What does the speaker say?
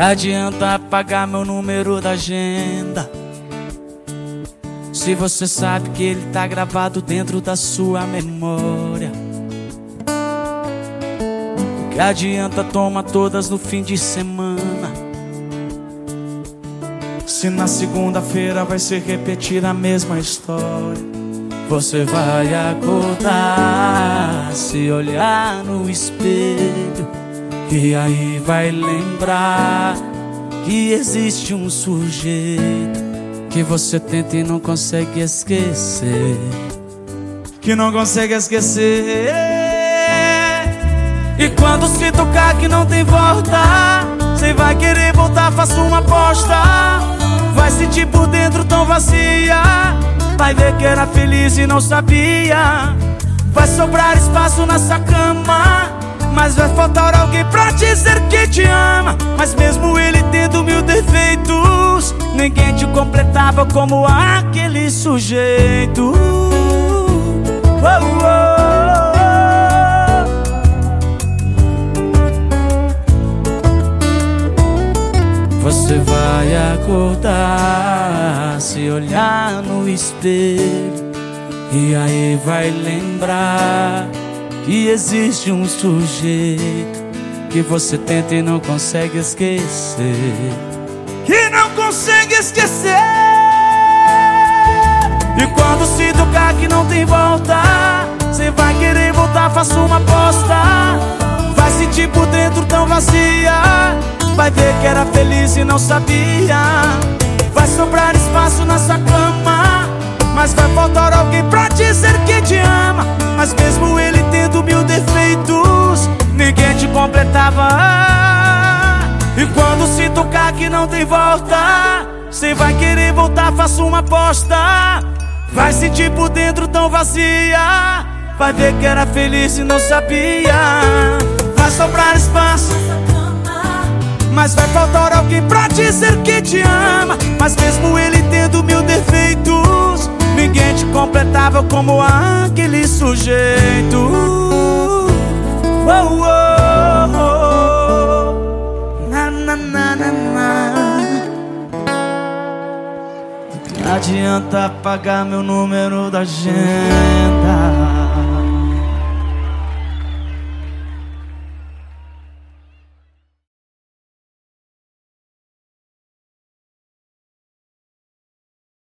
adianta apagar meu número da agenda? Se você sabe que ele tá gravado dentro da sua memória. Que adianta tomar todas no fim de semana? Se na segunda-feira vai se repetir a mesma história. Você vai acordar, se olhar no espelho e aí vai lembrar que existe um sujeito que você tenta e não consegue esquecer. Que não consegue esquecer. E quando se tocar que não tem volta, você vai querer voltar, faça uma aposta. Vai sentir por dentro tão vazia. Vai ver que era feliz e não sabia. Vai sobrar espaço nessa cama. Mas vai faltar alguém pra dizer que te ama Mas mesmo ele tendo mil defeitos Ninguém te completava como aquele sujeito oh, oh. Você vai acordar, se olhar no espelho E aí vai lembrar que existe um sujeito que você tenta e não consegue esquecer. Que não consegue esquecer. E quando se tocar que não tem volta, você vai querer voltar, faça uma aposta. Vai sentir por dentro tão vazia. Vai ver que era feliz e não sabia. Vai sobrar espaço nessa cama. Mas vai faltar alguém pra dizer que te ama. Mas mesmo ele E quando se tocar que não tem volta, você vai querer voltar, faça uma aposta. Vai sentir por dentro tão vazia. Vai ver que era feliz e não sabia. Vai sobrar espaço. Mas vai faltar alguém pra dizer que te ama. Mas mesmo ele tendo mil defeitos, ninguém te completava como aquele sujeito. Oh, oh, adianta apagar meu número da agenda.